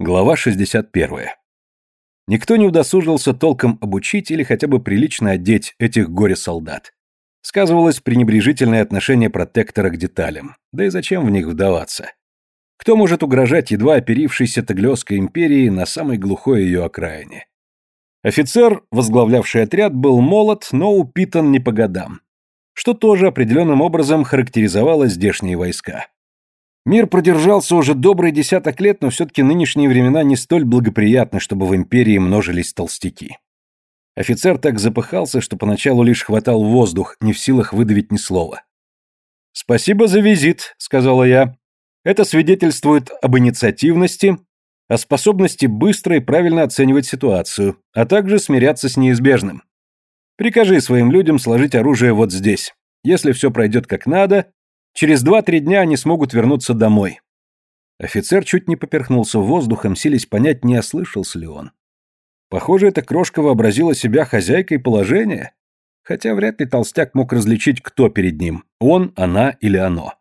Глава 61. Никто не удосужился толком обучить или хотя бы прилично одеть этих горе-солдат. Сказывалось пренебрежительное отношение протектора к деталям. Да и зачем в них вдаваться? Кто может угрожать едва оперившейся Таглиосской империи на самой глухой ее окраине? Офицер, возглавлявший отряд, был молод, но упитан не по годам, что тоже определенным образом характеризовало здешние войска. Мир продержался уже добрый десяток лет, но все-таки нынешние времена не столь благоприятны, чтобы в империи множились толстяки. Офицер так запыхался, что поначалу лишь хватал воздух, не в силах выдавить ни слова. «Спасибо за визит», — сказала я. «Это свидетельствует об инициативности, о способности быстро и правильно оценивать ситуацию, а также смиряться с неизбежным. Прикажи своим людям сложить оружие вот здесь. Если все пройдет как надо, Через два-три дня они смогут вернуться домой. Офицер чуть не поперхнулся воздухом, силясь понять, не ослышался ли он. Похоже, эта крошка вообразила себя хозяйкой положения, хотя вряд ли толстяк мог различить, кто перед ним, он, она или оно.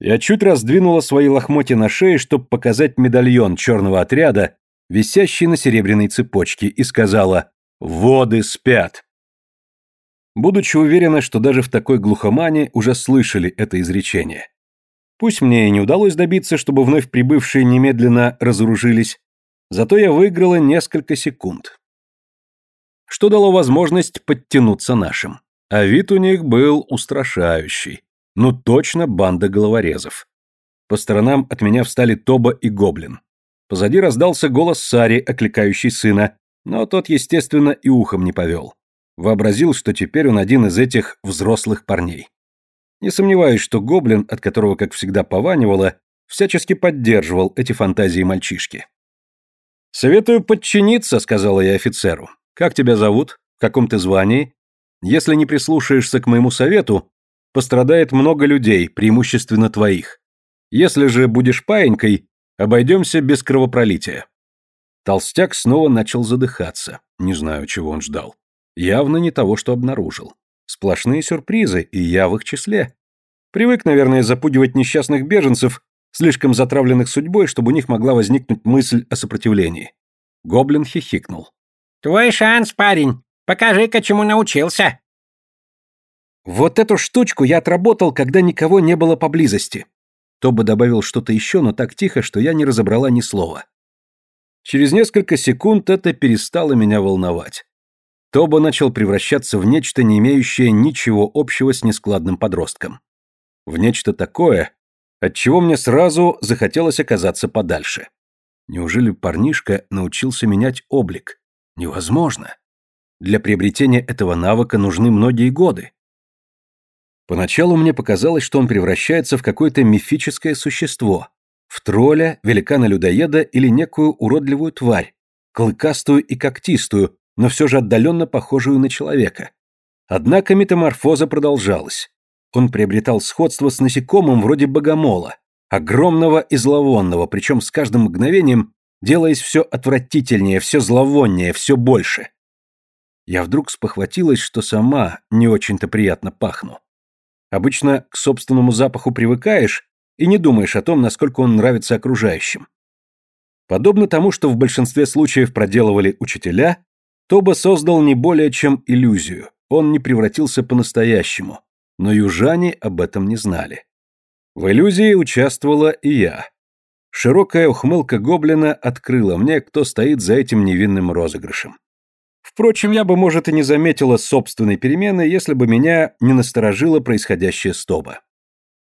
Я чуть раздвинула свои лохмотья на шее, чтобы показать медальон черного отряда, висящий на серебряной цепочке, и сказала «Воды спят» будучи уверена, что даже в такой глухомане уже слышали это изречение. Пусть мне и не удалось добиться, чтобы вновь прибывшие немедленно разоружились, зато я выиграла несколько секунд. Что дало возможность подтянуться нашим. А вид у них был устрашающий. Ну точно банда головорезов. По сторонам от меня встали Тоба и Гоблин. Позади раздался голос Сари, окликающий сына, но тот, естественно, и ухом не повел. Вообразил, что теперь он один из этих взрослых парней. Не сомневаюсь, что гоблин, от которого, как всегда, пованивало, всячески поддерживал эти фантазии мальчишки. «Советую подчиниться», — сказала я офицеру. «Как тебя зовут? В каком ты звании? Если не прислушаешься к моему совету, пострадает много людей, преимущественно твоих. Если же будешь паинькой, обойдемся без кровопролития». Толстяк снова начал задыхаться. Не знаю, чего он ждал. Явно не того, что обнаружил. Сплошные сюрпризы, и я в их числе. Привык, наверное, запугивать несчастных беженцев, слишком затравленных судьбой, чтобы у них могла возникнуть мысль о сопротивлении. Гоблин хихикнул. «Твой шанс, парень. Покажи-ка, чему научился». «Вот эту штучку я отработал, когда никого не было поблизости». Тоба добавил что-то еще, но так тихо, что я не разобрала ни слова. Через несколько секунд это перестало меня волновать. Тоба начал превращаться в нечто, не имеющее ничего общего с нескладным подростком. В нечто такое, от чего мне сразу захотелось оказаться подальше. Неужели парнишка научился менять облик? Невозможно. Для приобретения этого навыка нужны многие годы. Поначалу мне показалось, что он превращается в какое-то мифическое существо, в тролля, великана-людоеда или некую уродливую тварь, клыкастую и когтистую, но все же отдаленно похожую на человека. Однако метаморфоза продолжалась. Он приобретал сходство с насекомым вроде богомола, огромного и зловонного, причем с каждым мгновением делаясь все отвратительнее, все зловоннее, все больше. Я вдруг спохватилась, что сама не очень-то приятно пахну. Обычно к собственному запаху привыкаешь и не думаешь о том, насколько он нравится окружающим. Подобно тому, что в большинстве случаев проделывали учителя, Тоба создал не более чем иллюзию, он не превратился по-настоящему, но южане об этом не знали. В иллюзии участвовала и я. Широкая ухмылка гоблина открыла мне, кто стоит за этим невинным розыгрышем. Впрочем, я бы, может, и не заметила собственной перемены, если бы меня не насторожило происходящее с Тоба.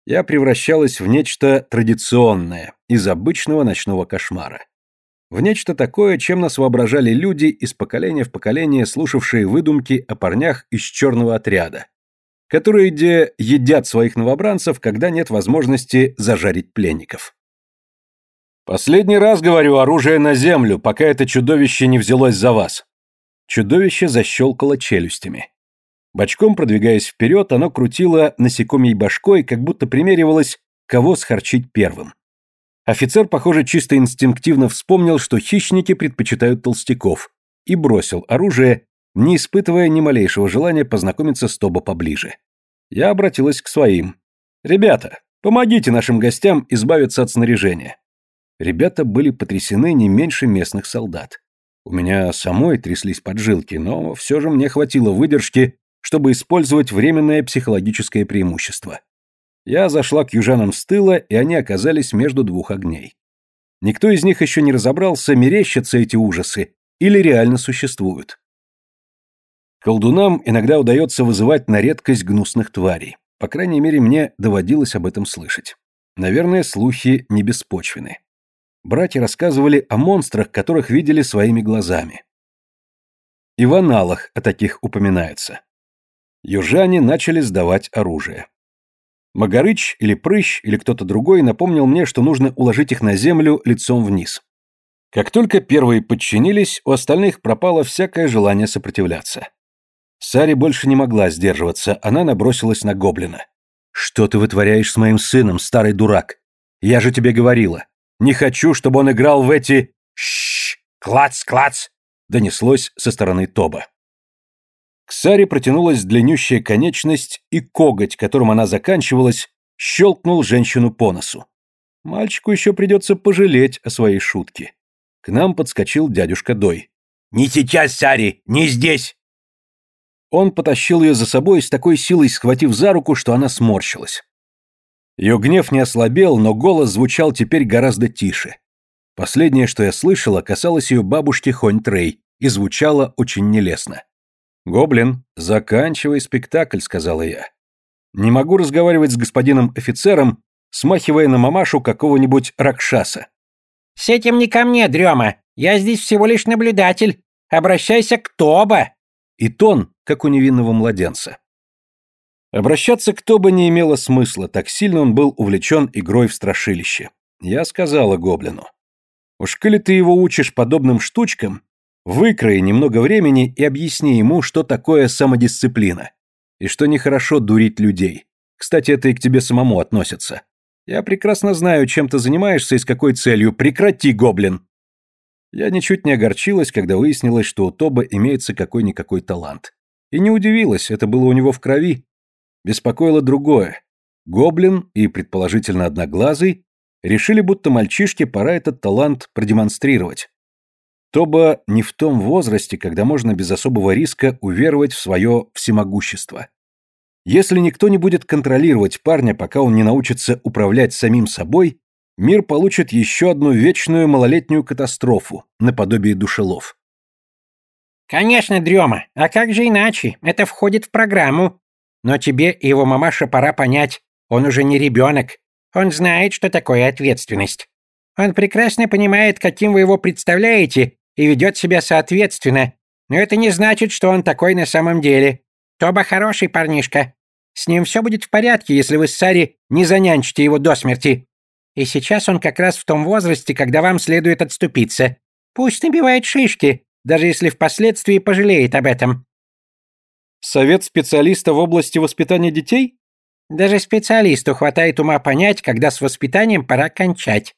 Я превращалась в нечто традиционное, из обычного ночного кошмара в нечто такое, чем нас воображали люди из поколения в поколение, слушавшие выдумки о парнях из черного отряда, которые где едят своих новобранцев, когда нет возможности зажарить пленников. «Последний раз говорю оружие на землю, пока это чудовище не взялось за вас». Чудовище защелкало челюстями. Бочком продвигаясь вперед, оно крутило насекомей башкой, как будто примеривалось, кого схорчить первым. Офицер, похоже, чисто инстинктивно вспомнил, что хищники предпочитают толстяков, и бросил оружие, не испытывая ни малейшего желания познакомиться с Тобо поближе. Я обратилась к своим. «Ребята, помогите нашим гостям избавиться от снаряжения». Ребята были потрясены не меньше местных солдат. У меня самой тряслись поджилки, но все же мне хватило выдержки, чтобы использовать временное психологическое преимущество. Я зашла к южанам с тыла, и они оказались между двух огней. Никто из них еще не разобрался, мерещатся эти ужасы или реально существуют. Колдунам иногда удается вызывать на редкость гнусных тварей. По крайней мере, мне доводилось об этом слышать. Наверное, слухи не беспочвены. Братья рассказывали о монстрах, которых видели своими глазами. И в аналах о таких упоминается. Южане начали сдавать оружие. Магарыч или Прыщ или кто-то другой напомнил мне, что нужно уложить их на землю лицом вниз. Как только первые подчинились, у остальных пропало всякое желание сопротивляться. Сари больше не могла сдерживаться, она набросилась на гоблина. «Что ты вытворяешь с моим сыном, старый дурак? Я же тебе говорила. Не хочу, чтобы он играл в эти... Шш! Клац, клац!» донеслось со стороны Тоба. К Саре протянулась длиннющая конечность, и коготь, которым она заканчивалась, щелкнул женщину по носу. Мальчику еще придется пожалеть о своей шутке. К нам подскочил дядюшка Дой. «Не сейчас, Сари, не здесь!» Он потащил ее за собой с такой силой, схватив за руку, что она сморщилась. Ее гнев не ослабел, но голос звучал теперь гораздо тише. Последнее, что я слышала, касалось ее бабушки Хонь Трей и звучало очень нелестно. «Гоблин, заканчивай спектакль», — сказала я. «Не могу разговаривать с господином офицером, смахивая на мамашу какого-нибудь ракшаса». «С этим не ко мне, Дрема. Я здесь всего лишь наблюдатель. Обращайся к Тоба». И тон, как у невинного младенца. Обращаться к Тоба не имело смысла, так сильно он был увлечен игрой в страшилище. Я сказала гоблину. «Уж коли ты его учишь подобным штучкам, выкрои немного времени и объясни ему, что такое самодисциплина, и что нехорошо дурить людей. Кстати, это и к тебе самому относится. Я прекрасно знаю, чем ты занимаешься и с какой целью. Прекрати, гоблин!» Я ничуть не огорчилась, когда выяснилось, что у Тоба имеется какой-никакой талант. И не удивилась, это было у него в крови. Беспокоило другое. Гоблин и, предположительно, Одноглазый решили, будто мальчишке пора этот талант продемонстрировать. Тоба не в том возрасте, когда можно без особого риска уверовать в свое всемогущество. Если никто не будет контролировать парня, пока он не научится управлять самим собой, мир получит еще одну вечную малолетнюю катастрофу, наподобие душелов. «Конечно, Дрема, а как же иначе? Это входит в программу. Но тебе и его мамаша пора понять, он уже не ребенок. Он знает, что такое ответственность. Он прекрасно понимает, каким вы его представляете, и ведет себя соответственно. Но это не значит, что он такой на самом деле. Тоба хороший парнишка. С ним все будет в порядке, если вы с Сари не занянчите его до смерти. И сейчас он как раз в том возрасте, когда вам следует отступиться. Пусть набивает шишки, даже если впоследствии пожалеет об этом. Совет специалиста в области воспитания детей? Даже специалисту хватает ума понять, когда с воспитанием пора кончать.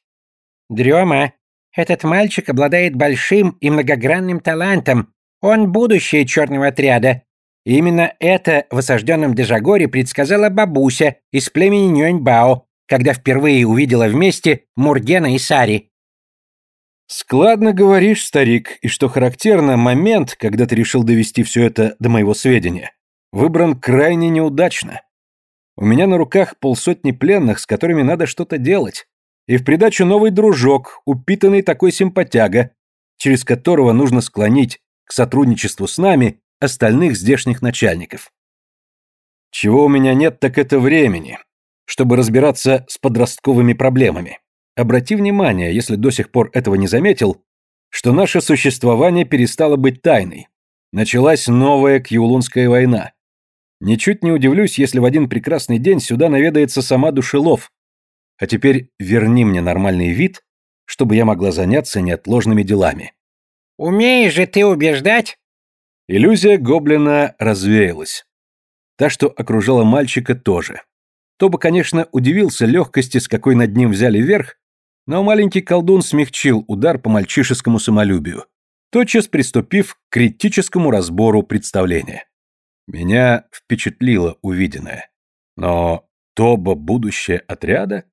Дрема, этот мальчик обладает большим и многогранным талантом. Он будущее черного отряда. Именно это в осажденном Дежагоре предсказала бабуся из племени Нюаньбао, когда впервые увидела вместе Мургена и Сари. «Складно говоришь, старик, и что характерно, момент, когда ты решил довести все это до моего сведения, выбран крайне неудачно. У меня на руках полсотни пленных, с которыми надо что-то делать, и в придачу новый дружок, упитанный такой симпатяга, через которого нужно склонить к сотрудничеству с нами остальных здешних начальников. Чего у меня нет, так это времени, чтобы разбираться с подростковыми проблемами. Обрати внимание, если до сих пор этого не заметил, что наше существование перестало быть тайной. Началась новая Кьюлунская война. Ничуть не удивлюсь, если в один прекрасный день сюда наведается сама Душелов. А теперь верни мне нормальный вид, чтобы я могла заняться неотложными делами. Умеешь же ты убеждать? Иллюзия гоблина развеялась. Та, что окружала мальчика, тоже. То бы, конечно, удивился легкости, с какой над ним взяли верх, но маленький колдун смягчил удар по мальчишескому самолюбию, тотчас приступив к критическому разбору представления. Меня впечатлило увиденное. Но Тоба будущее отряда?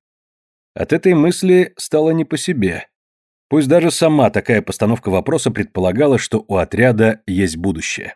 От этой мысли стало не по себе. Пусть даже сама такая постановка вопроса предполагала, что у отряда есть будущее.